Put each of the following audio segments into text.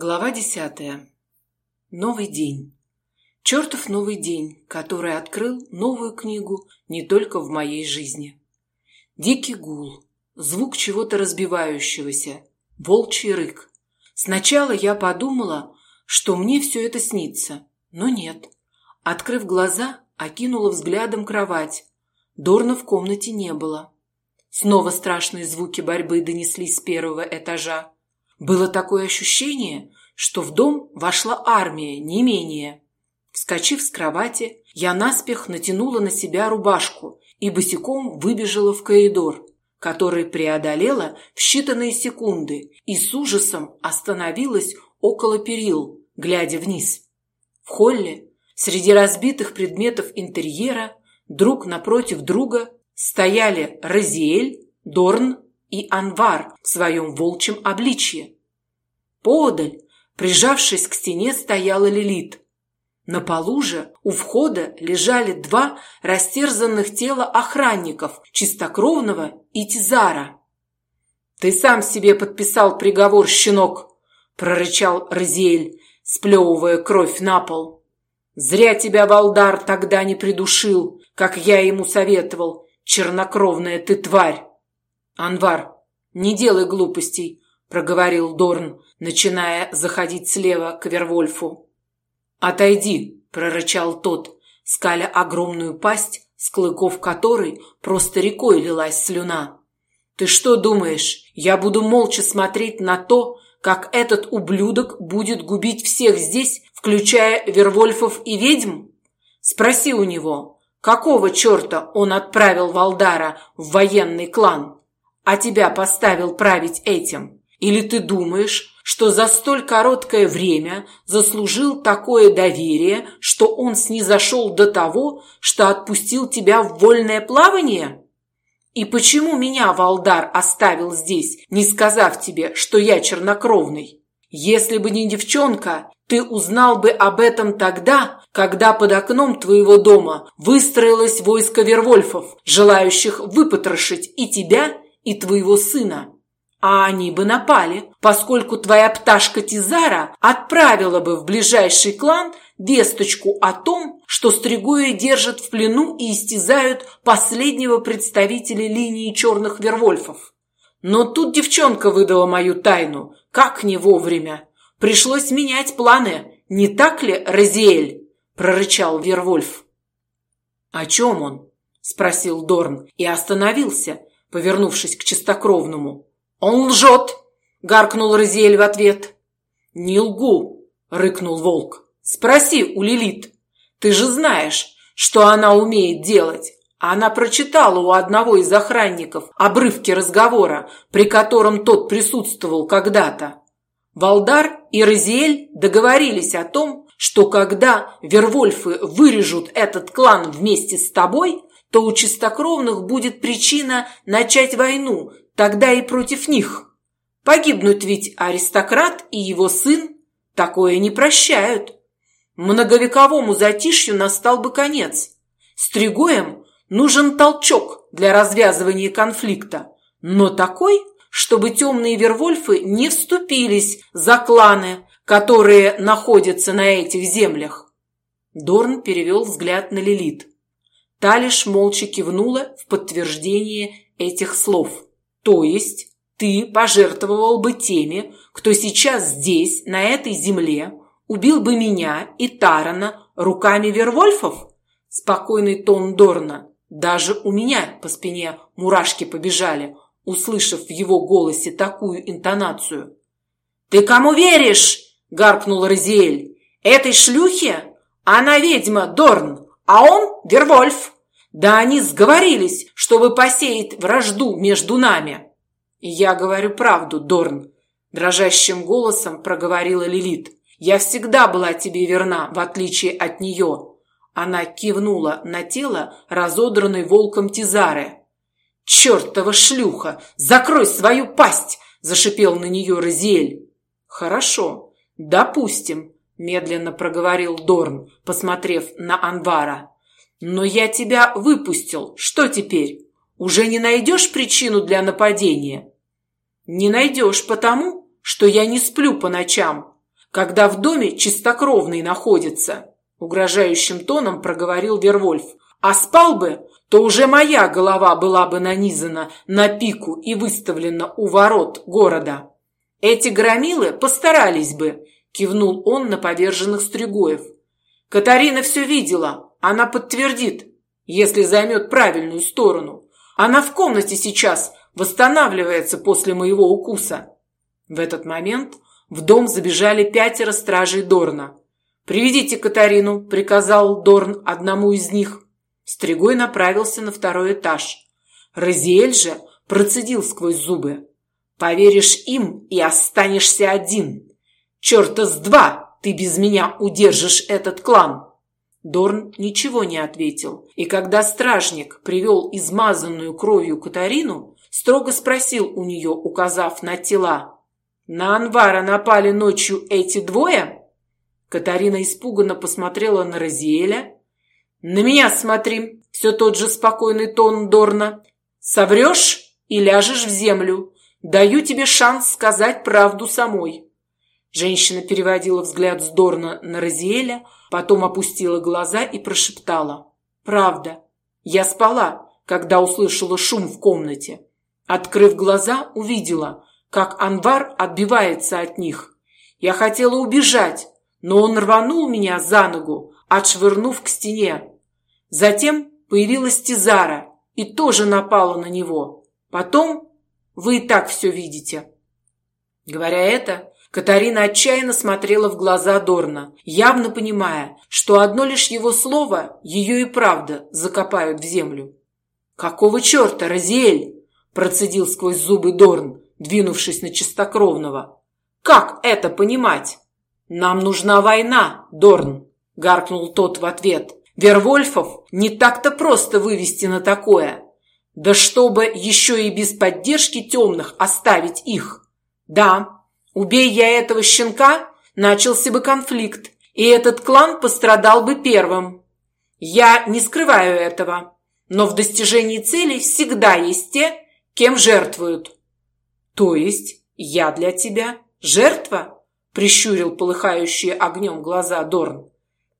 Глава десятая. Новый день. Чертов новый день, который открыл новую книгу не только в моей жизни. Дикий гул, звук чего-то разбивающегося, волчий рык. Сначала я подумала, что мне все это снится, но нет. Открыв глаза, окинула взглядом кровать. Дорна в комнате не было. Снова страшные звуки борьбы донеслись с первого этажа. Было такое ощущение, что в дом вошла армия, не менее. Вскочив с кровати, я наспех натянула на себя рубашку и босиком выбежала в коридор, который преодолела в считанные секунды и с ужасом остановилась около перил, глядя вниз. В холле, среди разбитых предметов интерьера, друг напротив друга стояли Розиэль, Дорн и Анвар в своем волчьем обличье. Поодаль, прижавшись к стене, стояла Лилит. На полу же у входа лежали два растерзанных тела охранников, чистокровного и Тизара. «Ты сам себе подписал приговор, щенок!» – прорычал Розиэль, сплевывая кровь на пол. «Зря тебя Валдар тогда не придушил, как я ему советовал, чернокровная ты тварь!» «Анвар, не делай глупостей, проговорил Дорн, начиная заходить слева к Вервольфу. Отойди, прорычал тот, скаля огромную пасть, с клыков которой просто рекой лилась слюна. Ты что думаешь, я буду молча смотреть на то, как этот ублюдок будет губить всех здесь, включая Вервольфов и ведьм? Спроси у него, какого черта он отправил Валдара в военный клан, а тебя поставил править этим? Или ты думаешь, что за столь короткое время заслужил такое доверие, что он снизошел до того, что отпустил тебя в вольное плавание? И почему меня Валдар оставил здесь, не сказав тебе, что я чернокровный? Если бы не девчонка, ты узнал бы об этом тогда, когда под окном твоего дома выстроилось войско вервольфов, желающих выпотрошить и тебя, и твоего сына. А они бы напали, поскольку твоя пташка Тизара отправила бы в ближайший клан весточку о том, что Стригои держат в плену и истязают последнего представителя линии черных вервольфов. Но тут девчонка выдала мою тайну, как не вовремя. Пришлось менять планы, не так ли, Розиэль? прорычал Вервольф. О чем он? спросил Дорн и остановился, повернувшись к чистокровному. «Он лжет!» — гаркнул Розиэль в ответ. «Не лгу!» — рыкнул волк. «Спроси у Лилит. Ты же знаешь, что она умеет делать. Она прочитала у одного из охранников обрывки разговора, при котором тот присутствовал когда-то. Валдар и Розиэль договорились о том, что когда Вервольфы вырежут этот клан вместе с тобой, то у чистокровных будет причина начать войну Тогда и против них. Погибнут ведь аристократ и его сын. Такое не прощают. Многовековому затишью настал бы конец. Стригоем нужен толчок для развязывания конфликта. Но такой, чтобы темные вервольфы не вступились за кланы, которые находятся на этих землях. Дорн перевел взгляд на Лилит. Та лишь молча кивнула в подтверждение этих слов. То есть ты пожертвовал бы теми, кто сейчас здесь, на этой земле, убил бы меня и Тарана руками Вервольфов? Спокойный тон Дорна. Даже у меня по спине мурашки побежали, услышав в его голосе такую интонацию. «Ты кому веришь?» – гаркнул Розиэль. «Этой шлюхе? Она ведьма, Дорн, а он – Вервольф. Да они сговорились, чтобы посеять вражду между нами. Я говорю правду, Дорн, дрожащим голосом проговорила Лилит. Я всегда была тебе верна, в отличие от нее. Она кивнула на тело, разодранной волком Тизары. «Чертова шлюха! Закрой свою пасть!» – зашипел на нее Розиэль. «Хорошо, допустим», – медленно проговорил Дорн, посмотрев на Анвара. Но я тебя выпустил. Что теперь? Уже не найдешь причину для нападения? Не найдешь потому, что я не сплю по ночам. когда в доме чистокровный находится, угрожающим тоном проговорил Вервольф. А спал бы, то уже моя голова была бы нанизана на пику и выставлена у ворот города. Эти громилы постарались бы, кивнул он на поверженных стригоев. Катарина все видела, она подтвердит, если займет правильную сторону. Она в комнате сейчас восстанавливается после моего укуса. В этот момент в дом забежали пятеро стражей Дорна. «Приведите Катарину», — приказал Дорн одному из них. Стригой направился на второй этаж. Розиэль же процедил сквозь зубы. «Поверишь им и останешься один. Черта с два ты без меня удержишь этот клан!» Дорн ничего не ответил, и когда стражник привел измазанную кровью Катарину, строго спросил у нее, указав на тела. «На Анвара напали ночью эти двое?» Катарина испуганно посмотрела на Розиэля, «На меня смотри!» – все тот же спокойный тон Дорна. «Соврешь и ляжешь в землю. Даю тебе шанс сказать правду самой». Женщина переводила взгляд с Дорна на Розиэля, потом опустила глаза и прошептала. «Правда. Я спала, когда услышала шум в комнате. Открыв глаза, увидела, как Анвар отбивается от них. Я хотела убежать, но он рванул меня за ногу, отшвырнув к стене. Затем появилась Тизара и тоже напала на него. Потом вы и так все видите. Говоря это, Катарина отчаянно смотрела в глаза Дорна, явно понимая, что одно лишь его слово ее и правда закопают в землю. «Какого черта, Розиэль?» – процедил сквозь зубы Дорн, двинувшись на чистокровного. «Как это понимать?» «Нам нужна война, Дорн!» – гаркнул тот в ответ. «Вервольфов не так-то просто вывести на такое. Да чтобы еще и без поддержки темных оставить их. Да, убей я этого щенка, начался бы конфликт, и этот клан пострадал бы первым. Я не скрываю этого, но в достижении цели всегда есть те, кем жертвуют». «То есть я для тебя жертва?» прищурил полыхающие огнем глаза Дорн.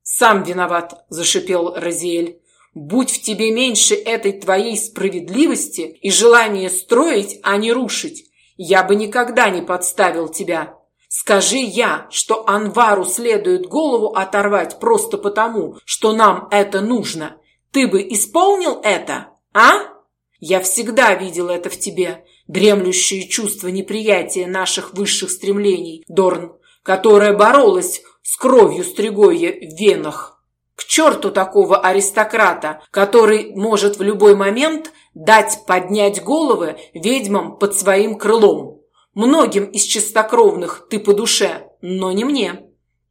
«Сам виноват», – зашипел Розиэль. «Будь в тебе меньше этой твоей справедливости и желания строить, а не рушить, я бы никогда не подставил тебя. Скажи я, что Анвару следует голову оторвать просто потому, что нам это нужно. Ты бы исполнил это, а? Я всегда видел это в тебе, дремлющее чувство неприятия наших высших стремлений, Дорн которая боролась с кровью стригойя в венах. Черту такого аристократа, который может в любой момент дать поднять головы ведьмам под своим крылом. Многим из чистокровных ты по душе, но не мне.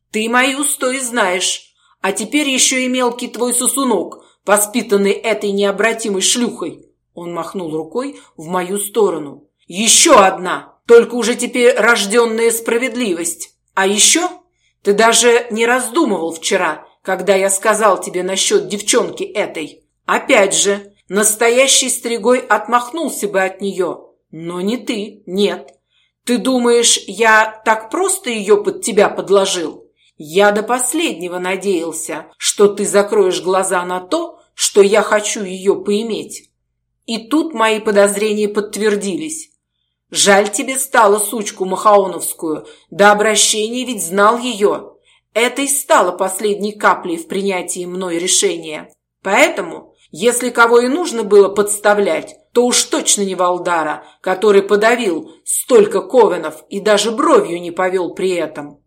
Ты мои устои знаешь, а теперь еще и мелкий твой сосунок, воспитанный этой необратимой шлюхой. Он махнул рукой в мою сторону. Еще одна, только уже теперь рожденная справедливость. А еще ты даже не раздумывал вчера, когда я сказал тебе насчет девчонки этой. Опять же, настоящий стригой отмахнулся бы от нее. Но не ты, нет. Ты думаешь, я так просто ее под тебя подложил? Я до последнего надеялся, что ты закроешь глаза на то, что я хочу ее поиметь. И тут мои подозрения подтвердились. Жаль тебе стало сучку Махаоновскую, до обращения ведь знал ее. Это и стало последней каплей в принятии мной решения. Поэтому, если кого и нужно было подставлять, то уж точно не Валдара, который подавил столько ковенов и даже бровью не повел при этом.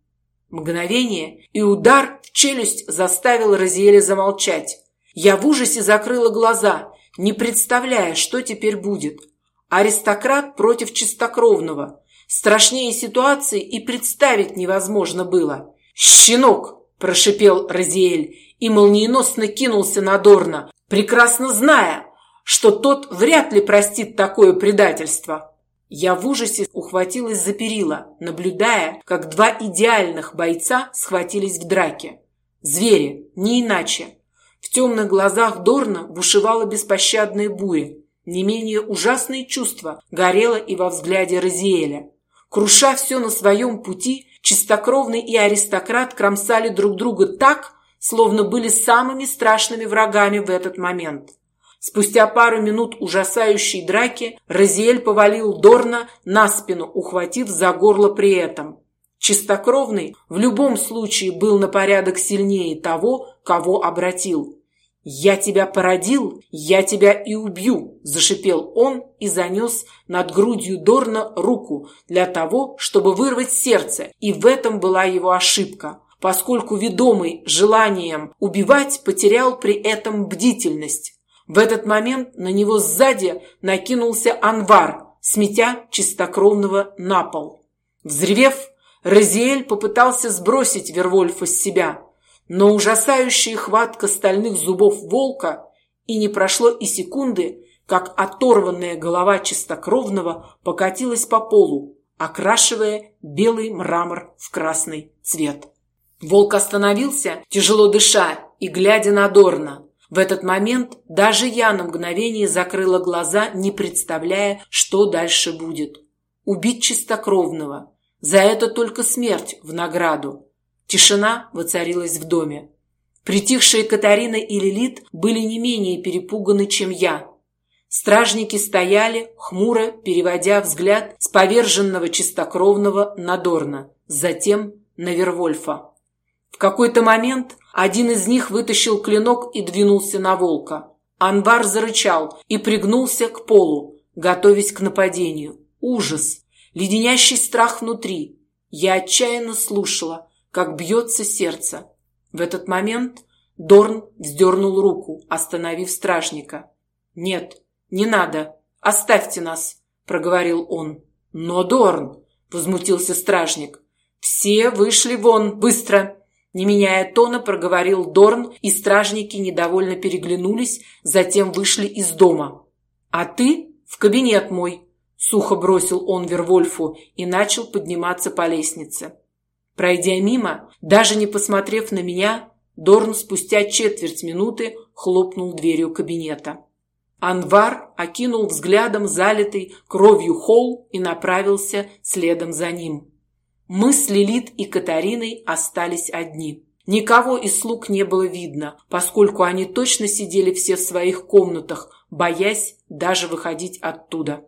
Мгновение, и удар в челюсть заставил Розиэля замолчать. Я в ужасе закрыла глаза, не представляя, что теперь будет. Аристократ против чистокровного. Страшнее ситуации и представить невозможно было. «Щенок!» – прошипел Розиэль и молниеносно кинулся на Дорна, прекрасно зная, что тот вряд ли простит такое предательство. Я в ужасе ухватилась за перила, наблюдая, как два идеальных бойца схватились в драке. Звери, не иначе. В темных глазах Дорна бушевала беспощадная буря. Не менее ужасное чувство горело и во взгляде Розиэля. Круша все на своем пути, Чистокровный и аристократ кромсали друг друга так, словно были самыми страшными врагами в этот момент. Спустя пару минут ужасающей драки Розиэль повалил Дорна на спину, ухватив за горло при этом. Чистокровный в любом случае был на порядок сильнее того, кого обратил. «Я тебя породил, я тебя и убью!» – зашипел он и занес над грудью Дорна руку для того, чтобы вырвать сердце, и в этом была его ошибка, поскольку ведомый желанием убивать потерял при этом бдительность. В этот момент на него сзади накинулся Анвар, сметя чистокровного на пол. Взревев, Розиэль попытался сбросить Вервольфа с себя – но ужасающая хватка стальных зубов волка, и не прошло и секунды, как оторванная голова чистокровного покатилась по полу, окрашивая белый мрамор в красный цвет. Волк остановился, тяжело дыша и глядя на Дорна. В этот момент даже я на мгновение закрыла глаза, не представляя, что дальше будет. Убить чистокровного. За это только смерть в награду. Тишина воцарилась в доме. Притихшие Катарина и Лилит были не менее перепуганы, чем я. Стражники стояли, хмуро переводя взгляд с поверженного чистокровного на Дорна, затем на Вервольфа. В какой-то момент один из них вытащил клинок и двинулся на волка. Анвар зарычал и пригнулся к полу, готовясь к нападению. Ужас, леденящий страх внутри. Я отчаянно слушала, как бьется сердце. В этот момент Дорн вздернул руку, остановив стражника. «Нет, не надо. Оставьте нас», — проговорил он. «Но, Дорн!» — возмутился стражник. «Все вышли вон, быстро!» Не меняя тона, проговорил Дорн, и стражники недовольно переглянулись, затем вышли из дома. «А ты в кабинет мой!» — сухо бросил он Вервольфу и начал подниматься по лестнице. Пройдя мимо, даже не посмотрев на меня, Дорн спустя четверть минуты хлопнул дверью кабинета. Анвар окинул взглядом залитый кровью холл и направился следом за ним. Мы с Лилит и Катариной остались одни. Никого из слуг не было видно, поскольку они точно сидели все в своих комнатах, боясь даже выходить оттуда.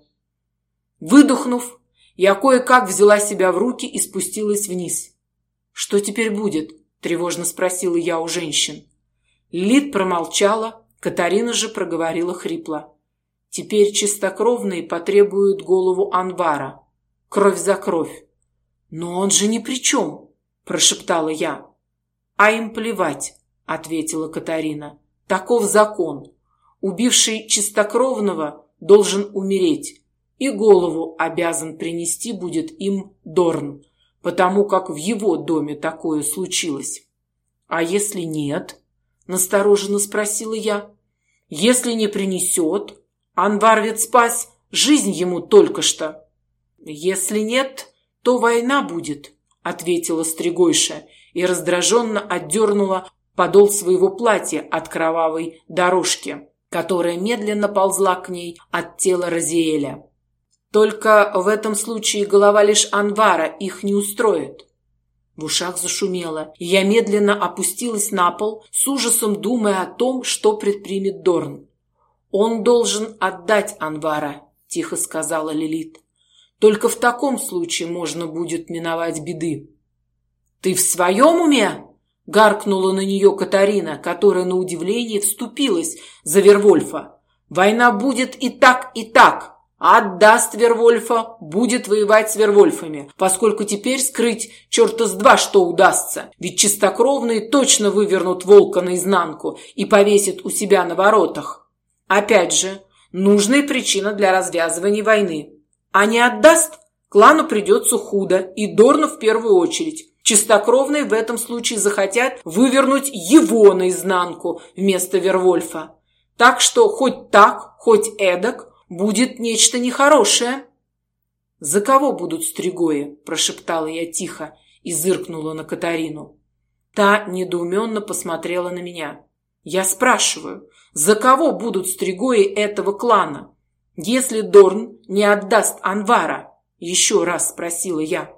Выдохнув, я кое-как взяла себя в руки и спустилась вниз. «Что теперь будет?» – тревожно спросила я у женщин. Лид промолчала, Катарина же проговорила хрипло. «Теперь чистокровные потребуют голову Анвара. Кровь за кровь». «Но он же ни при чем!» – прошептала я. «А им плевать», – ответила Катарина. «Таков закон. Убивший чистокровного должен умереть, и голову обязан принести будет им Дорн потому как в его доме такое случилось. А если нет? Настороженно спросила я. Если не принесет, Анвар ведь спас жизнь ему только что. Если нет, то война будет, ответила Стригойша и раздраженно отдернула подол своего платья от кровавой дорожки, которая медленно ползла к ней от тела Розиэля. Только в этом случае голова лишь Анвара их не устроит. В ушах зашумело, и я медленно опустилась на пол, с ужасом думая о том, что предпримет Дорн. «Он должен отдать Анвара», – тихо сказала Лилит. «Только в таком случае можно будет миновать беды». «Ты в своем уме?» – гаркнула на нее Катарина, которая, на удивление, вступилась за Вервольфа. «Война будет и так, и так. Отдаст Вервольфа, будет воевать с Вервольфами, поскольку теперь скрыть черта с два что удастся. Ведь чистокровные точно вывернут волка наизнанку и повесят у себя на воротах. Опять же, нужная причина для развязывания войны. А не отдаст, клану придется худо, и Дорну в первую очередь. Чистокровные в этом случае захотят вывернуть его наизнанку вместо Вервольфа. Так что хоть так, хоть эдак, будет нечто нехорошее. За кого будут стригои? прошептала я тихо и зыркнула на Катарину. Та недоуменно посмотрела на меня. Я спрашиваю, за кого будут стригои этого клана? Если Дорн не отдаст Анвара, еще раз спросила я.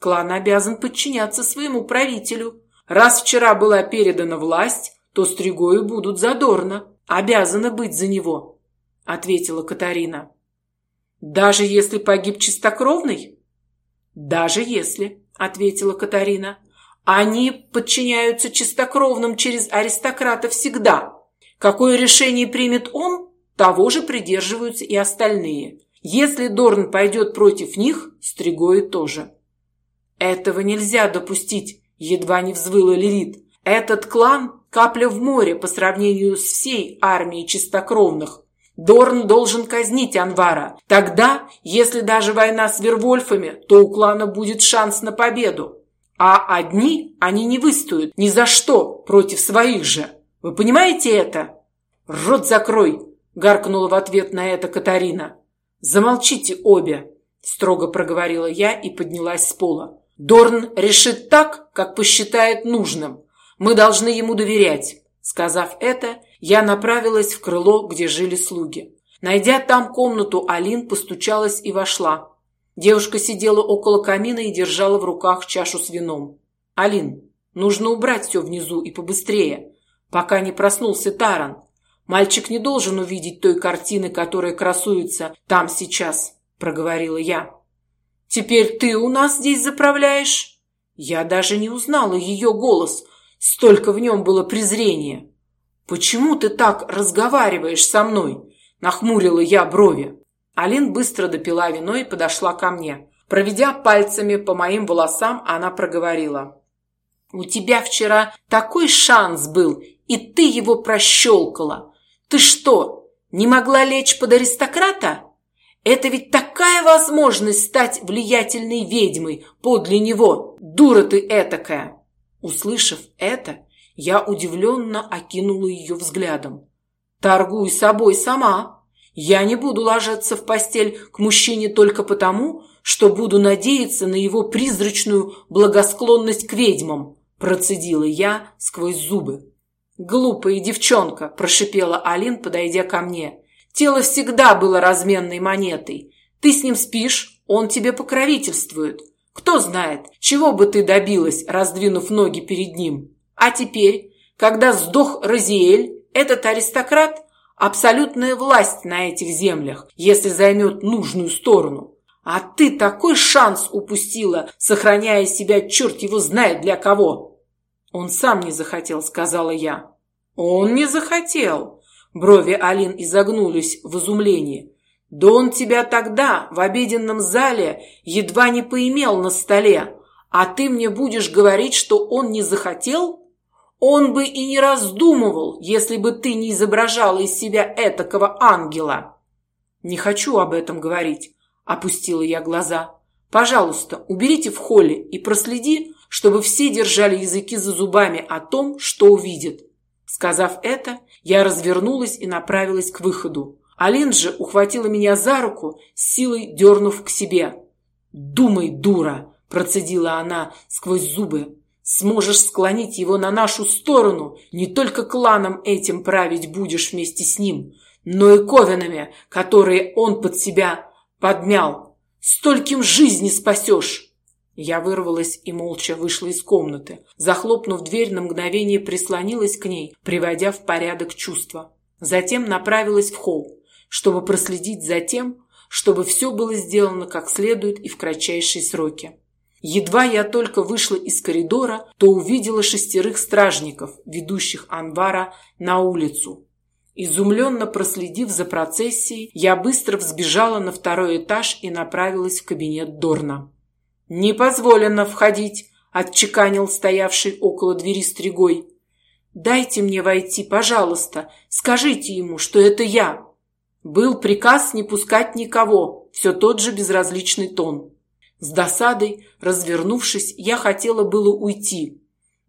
Клан обязан подчиняться своему правителю. Раз вчера была передана власть, то стригои будут задорно, обязаны быть за него, ответила Катарина. Даже если погиб чистокровный? Даже если, ответила Катарина. Они подчиняются чистокровным через аристократа всегда. Какое решение примет он, того же придерживаются и остальные. Если Дорн пойдет против них, Стригои тоже. Этого нельзя допустить, едва не взвыла Лилит. Этот клан – капля в море по сравнению с всей армией чистокровных. Дорн должен казнить Анвара. Тогда, если даже война с Вервольфами, то у клана будет шанс на победу. А одни они не выстоят ни за что против своих же. Вы понимаете это? Рот закрой, гаркнула в ответ на это Катарина. Замолчите обе, строго проговорила я и поднялась с пола. Дорн решит так, как посчитает нужным. Мы должны ему доверять. Сказав это, я направилась в крыло, где жили слуги. Найдя там комнату, Алин постучалась и вошла. Девушка сидела около камина и держала в руках чашу с вином. «Алин, нужно убрать все внизу и побыстрее, пока не проснулся Таран. Мальчик не должен увидеть той картины, которая красуется там сейчас», – проговорила я. «Теперь ты у нас здесь заправляешь?» Я даже не узнала ее голос, столько в нем было презрения. «Почему ты так разговариваешь со мной?» – нахмурила я брови. Алин быстро допила вино и подошла ко мне. Проведя пальцами по моим волосам, она проговорила. «У тебя вчера такой шанс был, и ты его прощелкала. Ты что, не могла лечь под аристократа? Это ведь такая возможность стать влиятельной ведьмой подле него. Дура ты этакая!» Услышав это, я удивленно окинула ее взглядом. «Торгуй собой сама!» Я не буду ложиться в постель к мужчине только потому, что буду надеяться на его призрачную благосклонность к ведьмам, процедила я сквозь зубы. Глупая девчонка, прошипела Алин, подойдя ко мне. Тело всегда было разменной монетой. Ты с ним спишь, он тебе покровительствует. Кто знает, чего бы ты добилась, раздвинув ноги перед ним. А теперь, когда сдох Розиэль, этот аристократ абсолютная власть на этих землях, если займет нужную сторону. А ты такой шанс упустила, сохраняя себя черт его знает для кого. Он сам не захотел, сказала я. Он не захотел. Брови Алин изогнулись в изумлении. Да он тебя тогда в обеденном зале едва не поимел на столе, а ты мне будешь говорить, что он не захотел? Он бы и не раздумывал, если бы ты не изображала из себя этакого ангела. Не хочу об этом говорить, опустила я глаза. Пожалуйста, уберите в холле и проследи, чтобы все держали языки за зубами о том, что увидят. Сказав это, я развернулась и направилась к выходу. Алин же ухватила меня за руку, силой дернув к себе. «Думай, дура!» – процедила она сквозь зубы. Сможешь склонить его на нашу сторону, не только кланом этим править будешь вместе с ним, но и ковенами, которые он под себя подмял. Стольким жизни спасешь!» Я вырвалась и молча вышла из комнаты. Захлопнув дверь, на мгновение прислонилась к ней, приводя в порядок чувства. Затем направилась в холл, чтобы проследить за тем, чтобы все было сделано как следует и в кратчайшие сроки. Едва я только вышла из коридора, то увидела шестерых стражников, ведущих Анвара на улицу. Изумленно проследив за процессией, я быстро взбежала на второй этаж и направилась в кабинет Дорна. «Не позволено входить», – отчеканил стоявший около двери стригой. «Дайте мне войти, пожалуйста. Скажите ему, что это я». Был приказ не пускать никого, все тот же безразличный тон. С досадой, развернувшись, я хотела было уйти.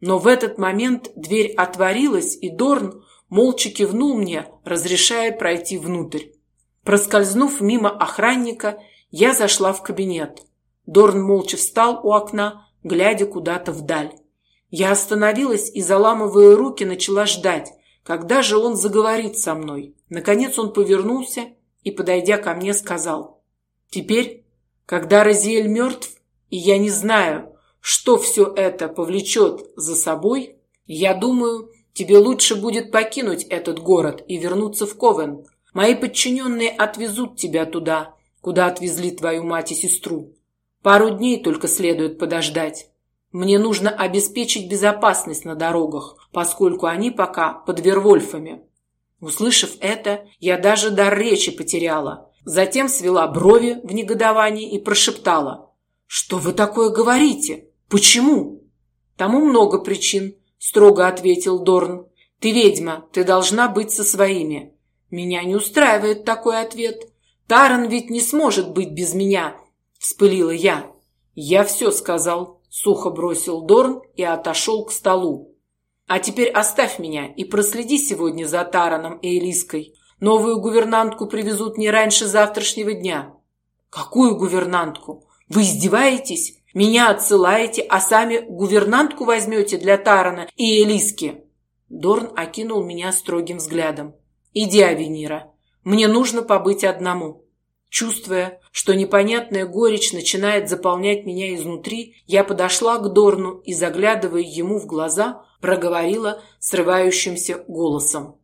Но в этот момент дверь отворилась, и Дорн молча кивнул мне, разрешая пройти внутрь. Проскользнув мимо охранника, я зашла в кабинет. Дорн молча встал у окна, глядя куда-то вдаль. Я остановилась и, заламывая руки, начала ждать, когда же он заговорит со мной. Наконец он повернулся и, подойдя ко мне, сказал, «Теперь когда Розиэль мертв, и я не знаю, что все это повлечет за собой, я думаю, тебе лучше будет покинуть этот город и вернуться в Ковен. Мои подчиненные отвезут тебя туда, куда отвезли твою мать и сестру. Пару дней только следует подождать. Мне нужно обеспечить безопасность на дорогах, поскольку они пока под Вервольфами. Услышав это, я даже дар речи потеряла. Затем свела брови в негодовании и прошептала: "Что вы такое говорите? Почему? Тому много причин, строго ответил Дорн. Ты ведьма, ты должна быть со своими. Меня не устраивает такой ответ. Таран ведь не сможет быть без меня, вспылила я. Я все сказал, сухо бросил Дорн и отошел к столу. А теперь оставь меня и проследи сегодня за Тараном и Элиской. Новую гувернантку привезут не раньше завтрашнего дня. Какую гувернантку? Вы издеваетесь? Меня отсылаете, а сами гувернантку возьмете для Тарана и Элиски?» Дорн окинул меня строгим взглядом. «Иди, Авенира. Мне нужно побыть одному». Чувствуя, что непонятная горечь начинает заполнять меня изнутри, я подошла к Дорну и, заглядывая ему в глаза, проговорила срывающимся голосом.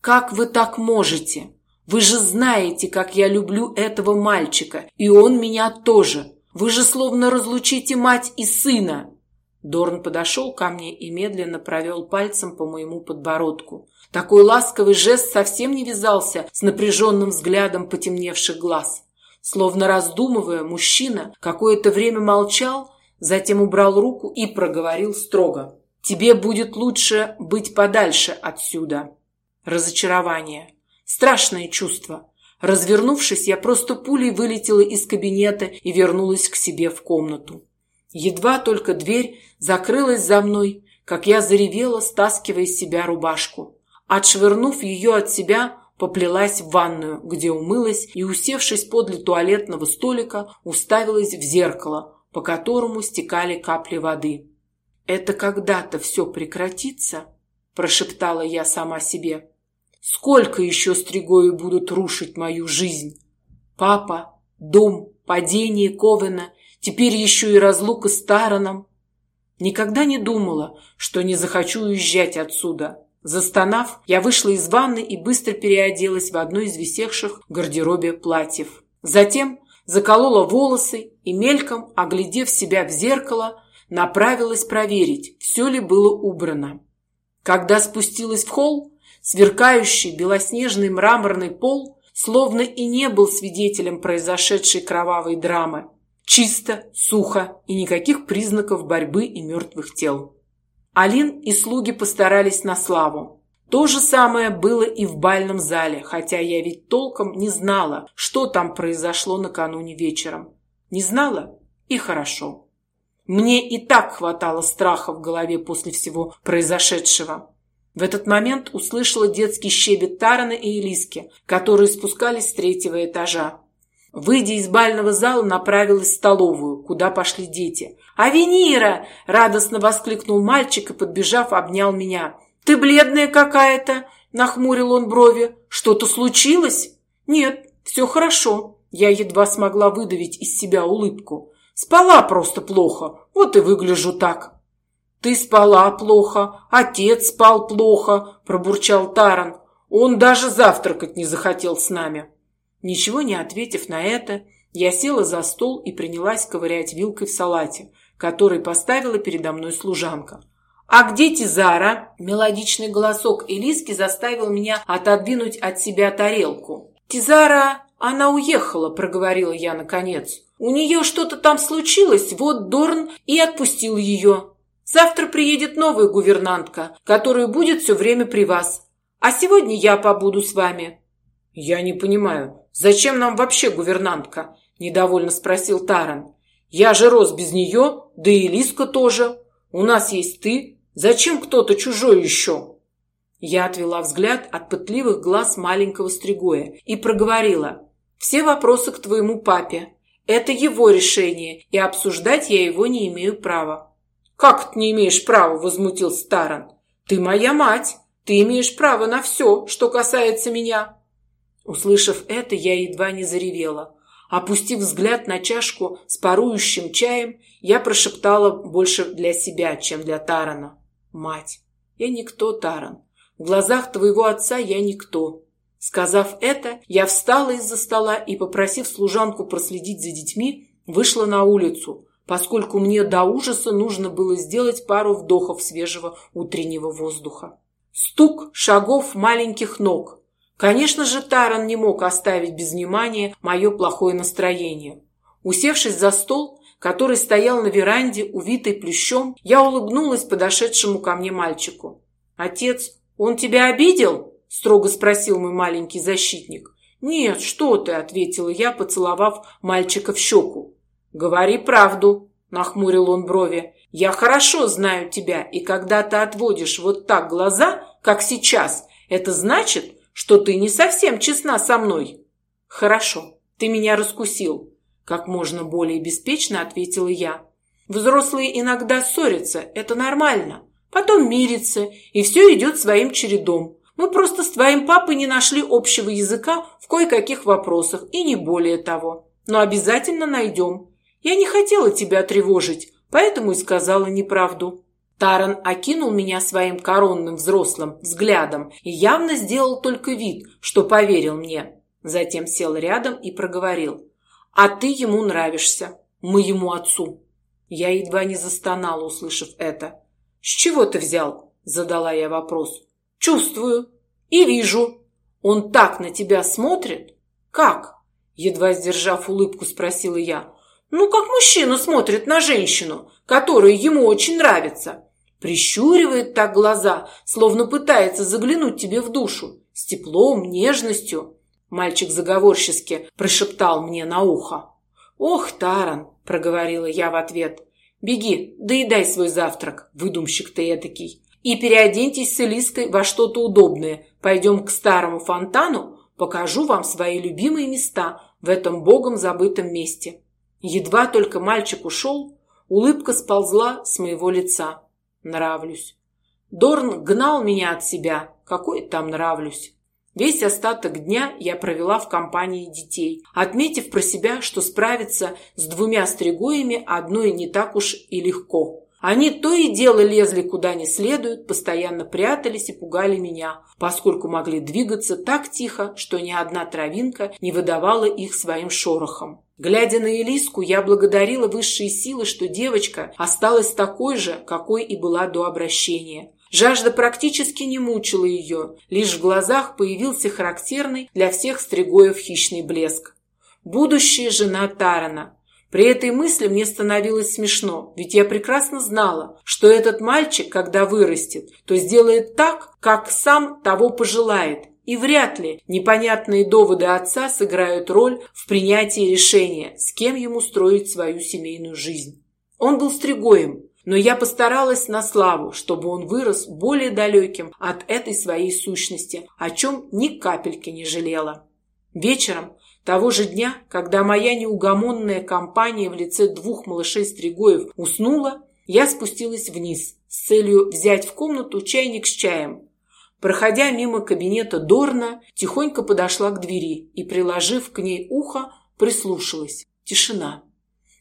«Как вы так можете? Вы же знаете, как я люблю этого мальчика, и он меня тоже. Вы же словно разлучите мать и сына. Дорн подошел ко мне и медленно провел пальцем по моему подбородку. Такой ласковый жест совсем не вязался с напряженным взглядом потемневших глаз. Словно раздумывая, мужчина какое-то время молчал, затем убрал руку и проговорил строго: "Тебе будет лучше быть подальше отсюда". Разочарование, страшное чувство. Развернувшись, я просто пулей вылетела из кабинета и вернулась к себе в комнату. Едва только дверь закрылась за мной, как я заревела, стаскивая с себя рубашку. Отшвырнув ее от себя, поплелась в ванную, где умылась и, усевшись подле туалетного столика, уставилась в зеркало, по которому стекали капли воды. «Это когда-то все прекратится?» – прошептала я сама себе. Сколько еще стригою будут рушить мою жизнь? Папа, дом, падение Ковена, теперь еще и разлука с Тараном. Никогда не думала, что не захочу уезжать отсюда. Застонав, я вышла из ванны и быстро переоделась в одно из висевших в гардеробе платьев. Затем заколола волосы и мельком, оглядев себя в зеркало, направилась проверить, все ли было убрано. Когда спустилась в холл, Сверкающий белоснежный мраморный пол словно и не был свидетелем произошедшей кровавой драмы. Чисто, сухо и никаких признаков борьбы и мертвых тел. Алин и слуги постарались на славу. То же самое было и в бальном зале, хотя я ведь толком не знала, что там произошло накануне вечером. Не знала? И хорошо. Мне и так хватало страха в голове после всего произошедшего. В этот момент услышала детский щебет Тарана и Элиски, которые спускались с третьего этажа. Выйдя из бального зала, направилась в столовую, куда пошли дети. «Авенира!» – радостно воскликнул мальчик и, подбежав, обнял меня. «Ты бледная какая-то!» – нахмурил он брови. «Что-то случилось?» «Нет, все хорошо». Я едва смогла выдавить из себя улыбку. «Спала просто плохо, вот и выгляжу так». «Ты спала плохо, отец спал плохо», – пробурчал Таран. «Он даже завтракать не захотел с нами». Ничего не ответив на это, я села за стол и принялась ковырять вилкой в салате, который поставила передо мной служанка. «А где Тизара?» Мелодичный голосок Элиски заставил меня отодвинуть от себя тарелку. «Тизара, она уехала», – проговорила я наконец. «У нее что-то там случилось, вот Дорн и отпустил ее. Завтра приедет новая гувернантка, которая будет все время при вас. А сегодня я побуду с вами». «Я не понимаю, зачем нам вообще гувернантка?» – недовольно спросил Таран. «Я же рос без нее, да и Лиска тоже. У нас есть ты. Зачем кто-то чужой еще?» Я отвела взгляд от пытливых глаз маленького Стригоя и проговорила. «Все вопросы к твоему папе. Это его решение, и обсуждать я его не имею права». «Как ты не имеешь права?» – возмутился Таран. «Ты моя мать. Ты имеешь право на все, что касается меня». Услышав это, я едва не заревела. Опустив взгляд на чашку с парующим чаем, я прошептала больше для себя, чем для Тарана. «Мать, я никто, Таран. В глазах твоего отца я никто». Сказав это, я встала из-за стола и, попросив служанку проследить за детьми, вышла на улицу, поскольку мне до ужаса нужно было сделать пару вдохов свежего утреннего воздуха. Стук шагов маленьких ног – Конечно же, Таран не мог оставить без внимания мое плохое настроение. Усевшись за стол, который стоял на веранде, увитой плющом, я улыбнулась подошедшему ко мне мальчику. «Отец, он тебя обидел?» – строго спросил мой маленький защитник. «Нет, что ты», – ответила я, поцеловав мальчика в щеку. «Говори правду», – нахмурил он брови. «Я хорошо знаю тебя, и когда ты отводишь вот так глаза, как сейчас, это значит, что ты не совсем честна со мной. Хорошо, ты меня раскусил, как можно более беспечно ответила я. Взрослые иногда ссорятся, это нормально. Потом мирятся, и все идет своим чередом. Мы просто с твоим папой не нашли общего языка в кое-каких вопросах, и не более того. Но обязательно найдем. Я не хотела тебя тревожить, поэтому и сказала неправду. Таран окинул меня своим коронным взрослым взглядом и явно сделал только вид, что поверил мне. Затем сел рядом и проговорил. «А ты ему нравишься, моему отцу». Я едва не застонала, услышав это. «С чего ты взял?» – задала я вопрос. «Чувствую и вижу. Он так на тебя смотрит?» «Как?» – едва сдержав улыбку, спросила я. «Ну, как мужчина смотрит на женщину, которая ему очень нравится. Прищуривает так глаза, словно пытается заглянуть тебе в душу. С теплом, нежностью. Мальчик заговорчески прошептал мне на ухо. «Ох, Таран!» – проговорила я в ответ. «Беги, доедай свой завтрак, выдумщик ты этакий, и переоденьтесь с Элиской во что-то удобное. Пойдем к старому фонтану, покажу вам свои любимые места в этом богом забытом месте». Едва только мальчик ушел, улыбка сползла с моего лица. Нравлюсь. Дорн гнал меня от себя. Какой там нравлюсь? Весь остаток дня я провела в компании детей, отметив про себя, что справиться с двумя стригоями одной не так уж и легко. Они то и дело лезли куда не следует, постоянно прятались и пугали меня, поскольку могли двигаться так тихо, что ни одна травинка не выдавала их своим шорохом. Глядя на Элиску, я благодарила высшие силы, что девочка осталась такой же, какой и была до обращения. Жажда практически не мучила ее, лишь в глазах появился характерный для всех стригоев хищный блеск. Будущая жена Тарана, при этой мысли мне становилось смешно, ведь я прекрасно знала, что этот мальчик, когда вырастет, то сделает так, как сам того пожелает, и вряд ли непонятные доводы отца сыграют роль в принятии решения, с кем ему строить свою семейную жизнь. Он был стригоем, но я постаралась на славу, чтобы он вырос более далеким от этой своей сущности, о чем ни капельки не жалела. Вечером того же дня, когда моя неугомонная компания в лице двух малышей-стригоев уснула, я спустилась вниз с целью взять в комнату чайник с чаем. Проходя мимо кабинета Дорна, тихонько подошла к двери и, приложив к ней ухо, прислушалась. Тишина.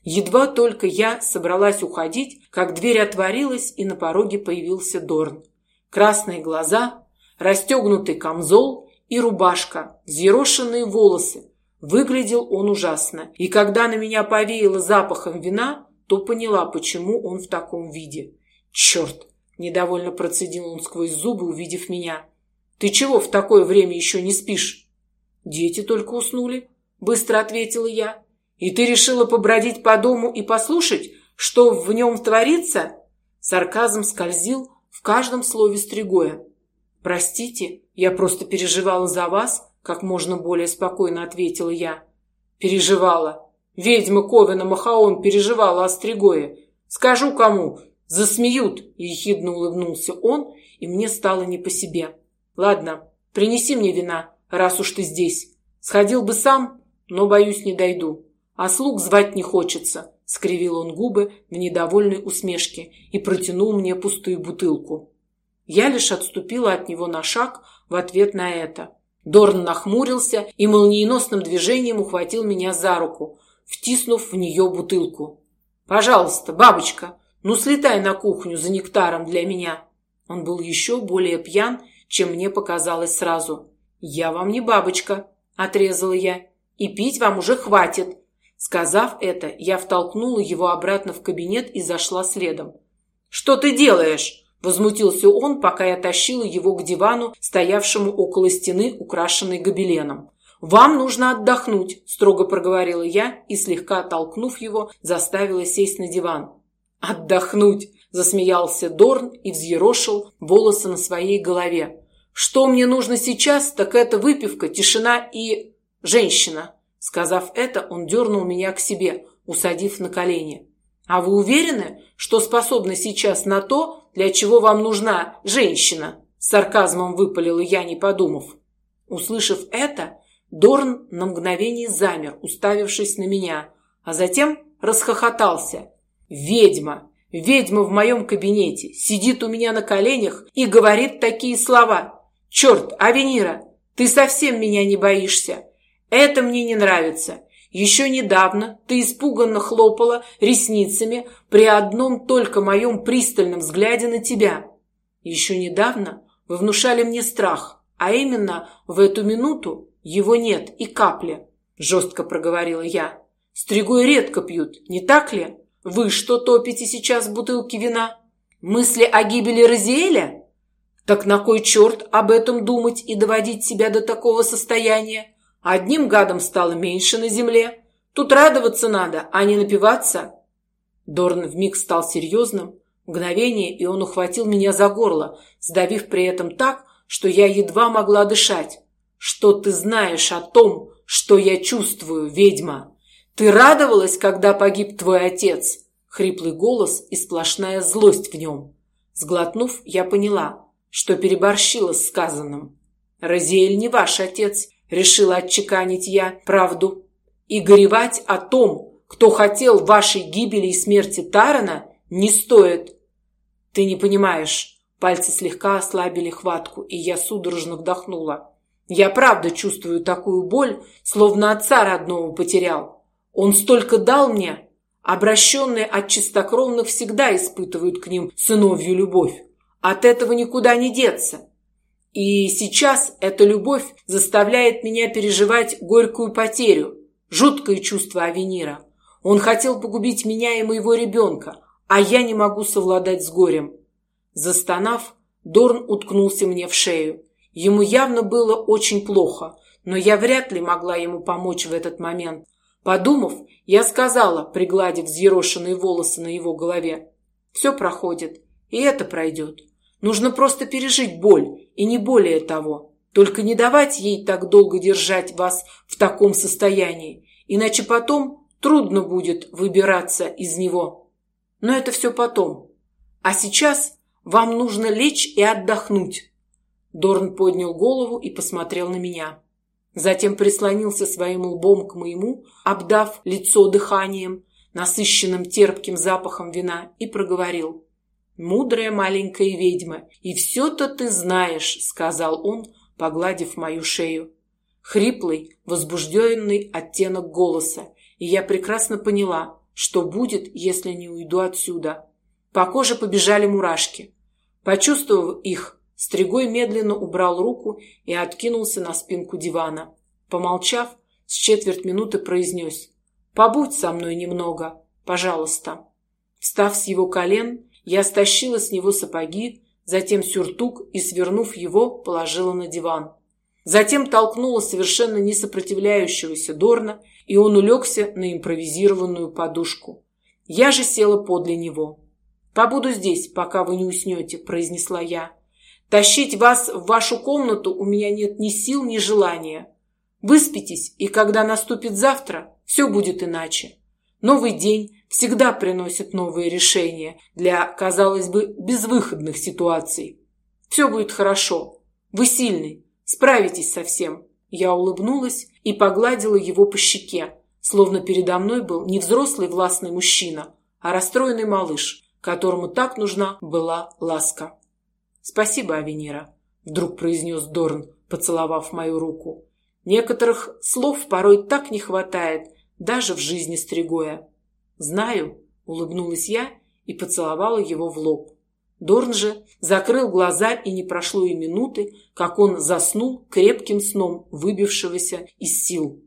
Едва только я собралась уходить, как дверь отворилась, и на пороге появился Дорн. Красные глаза, расстегнутый камзол и рубашка, взъерошенные волосы, Выглядел он ужасно, и когда на меня повеяло запахом вина, то поняла, почему он в таком виде. «Черт!» – недовольно процедил он сквозь зубы, увидев меня. «Ты чего в такое время еще не спишь?» «Дети только уснули», – быстро ответила я. «И ты решила побродить по дому и послушать, что в нем творится?» Сарказм скользил в каждом слове Стригоя. «Простите, я просто переживала за вас как можно более спокойно ответила я. Переживала. Ведьма Ковина Махаон переживала о Стригое. Скажу кому, засмеют, ехидно улыбнулся он, и мне стало не по себе. Ладно, принеси мне вина, раз уж ты здесь. Сходил бы сам, но, боюсь, не дойду. А слуг звать не хочется, скривил он губы в недовольной усмешке и протянул мне пустую бутылку. Я лишь отступила от него на шаг в ответ на это. Дорн нахмурился и молниеносным движением ухватил меня за руку, втиснув в нее бутылку. «Пожалуйста, бабочка, ну слетай на кухню за нектаром для меня». Он был еще более пьян, чем мне показалось сразу. «Я вам не бабочка», — отрезала я, — «и пить вам уже хватит». Сказав это, я втолкнула его обратно в кабинет и зашла следом. «Что ты делаешь?» – возмутился он, пока я тащила его к дивану, стоявшему около стены, украшенной гобеленом. «Вам нужно отдохнуть», – строго проговорила я и, слегка оттолкнув его, заставила сесть на диван. «Отдохнуть!» – засмеялся Дорн и взъерошил волосы на своей голове. «Что мне нужно сейчас, так это выпивка, тишина и... женщина!» Сказав это, он дернул меня к себе, усадив на колени. «А вы уверены, что способны сейчас на то, для чего вам нужна женщина?» С сарказмом выпалила я, не подумав. Услышав это, Дорн на мгновение замер, уставившись на меня, а затем расхохотался. «Ведьма! Ведьма в моем кабинете! Сидит у меня на коленях и говорит такие слова! Черт, Авенира, ты совсем меня не боишься! Это мне не нравится! Еще недавно ты испуганно хлопала ресницами при одном только моем пристальном взгляде на тебя. Еще недавно вы внушали мне страх, а именно в эту минуту его нет и капли, жестко проговорила я. Стригой редко пьют, не так ли? Вы что топите сейчас в бутылке вина? Мысли о гибели Розиэля? Так на кой черт об этом думать и доводить себя до такого состояния? Одним гадом стало меньше на земле. Тут радоваться надо, а не напиваться. Дорн вмиг стал серьезным. Мгновение, и он ухватил меня за горло, сдавив при этом так, что я едва могла дышать. «Что ты знаешь о том, что я чувствую, ведьма? Ты радовалась, когда погиб твой отец?» Хриплый голос и сплошная злость в нем. Сглотнув, я поняла, что переборщила с сказанным. «Розиэль не ваш отец», решила отчеканить я правду. И горевать о том, кто хотел вашей гибели и смерти Тарана, не стоит. Ты не понимаешь. Пальцы слегка ослабили хватку, и я судорожно вдохнула. Я правда чувствую такую боль, словно отца родного потерял. Он столько дал мне. Обращенные от чистокровных всегда испытывают к ним сыновью любовь. От этого никуда не деться. И сейчас эта любовь заставляет меня переживать горькую потерю, жуткое чувство Авенира. Он хотел погубить меня и моего ребенка, а я не могу совладать с горем. Застонав, Дорн уткнулся мне в шею. Ему явно было очень плохо, но я вряд ли могла ему помочь в этот момент. Подумав, я сказала, пригладив взъерошенные волосы на его голове, «Все проходит, и это пройдет. Нужно просто пережить боль, и не более того. Только не давать ей так долго держать вас в таком состоянии, иначе потом трудно будет выбираться из него. Но это все потом. А сейчас вам нужно лечь и отдохнуть. Дорн поднял голову и посмотрел на меня. Затем прислонился своим лбом к моему, обдав лицо дыханием, насыщенным терпким запахом вина, и проговорил: мудрая маленькая ведьма, и все-то ты знаешь», — сказал он, погладив мою шею. Хриплый, возбужденный оттенок голоса, и я прекрасно поняла, что будет, если не уйду отсюда. По коже побежали мурашки. Почувствовав их, Стригой медленно убрал руку и откинулся на спинку дивана. Помолчав, с четверть минуты произнес «Побудь со мной немного, пожалуйста». Встав с его колен, я стащила с него сапоги, затем сюртук и, свернув его, положила на диван. Затем толкнула совершенно не сопротивляющегося Дорна, и он улегся на импровизированную подушку. Я же села подле него. «Побуду здесь, пока вы не уснете», — произнесла я. «Тащить вас в вашу комнату у меня нет ни сил, ни желания. Выспитесь, и когда наступит завтра, все будет иначе. Новый день всегда приносит новые решения для, казалось бы, безвыходных ситуаций. Все будет хорошо. Вы сильный, справитесь со всем. Я улыбнулась и погладила его по щеке, словно передо мной был не взрослый властный мужчина, а расстроенный малыш, которому так нужна была ласка. «Спасибо, Авенира», — вдруг произнес Дорн, поцеловав мою руку. Некоторых слов порой так не хватает, даже в жизни Стригоя. «Знаю», — улыбнулась я и поцеловала его в лоб. Дорн же закрыл глаза, и не прошло и минуты, как он заснул крепким сном выбившегося из сил.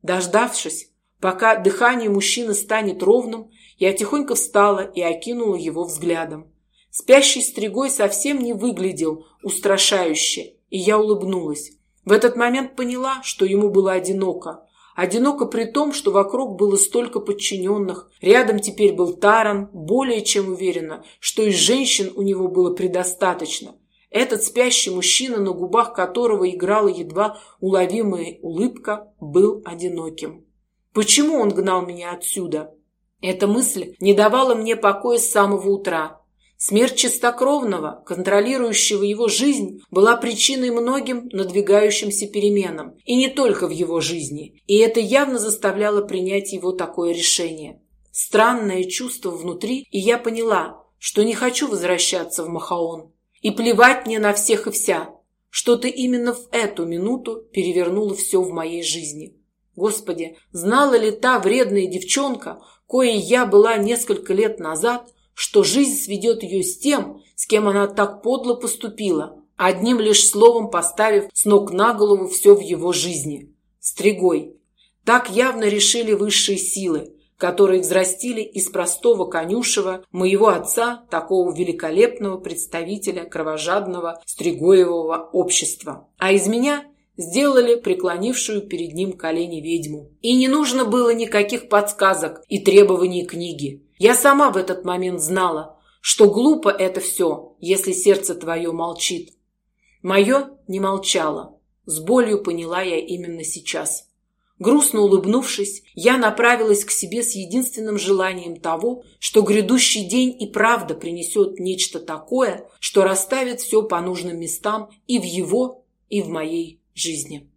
Дождавшись, пока дыхание мужчины станет ровным, я тихонько встала и окинула его взглядом. Спящий стригой совсем не выглядел устрашающе, и я улыбнулась. В этот момент поняла, что ему было одиноко. Одиноко при том, что вокруг было столько подчиненных. Рядом теперь был Таран, более чем уверена, что из женщин у него было предостаточно. Этот спящий мужчина, на губах которого играла едва уловимая улыбка, был одиноким. Почему он гнал меня отсюда? Эта мысль не давала мне покоя с самого утра. Смерть чистокровного, контролирующего его жизнь, была причиной многим надвигающимся переменам, и не только в его жизни, и это явно заставляло принять его такое решение. Странное чувство внутри, и я поняла, что не хочу возвращаться в Махаон. И плевать мне на всех и вся. Что-то именно в эту минуту перевернуло все в моей жизни. Господи, знала ли та вредная девчонка, коей я была несколько лет назад, что жизнь сведет ее с тем, с кем она так подло поступила, одним лишь словом поставив с ног на голову все в его жизни. Стригой. Так явно решили высшие силы, которые взрастили из простого конюшева моего отца, такого великолепного представителя кровожадного стригоевого общества. А из меня сделали преклонившую перед ним колени ведьму. И не нужно было никаких подсказок и требований книги. Я сама в этот момент знала, что глупо это все, если сердце твое молчит. Мое не молчало. С болью поняла я именно сейчас. Грустно улыбнувшись, я направилась к себе с единственным желанием того, что грядущий день и правда принесет нечто такое, что расставит все по нужным местам и в его, и в моей жизни.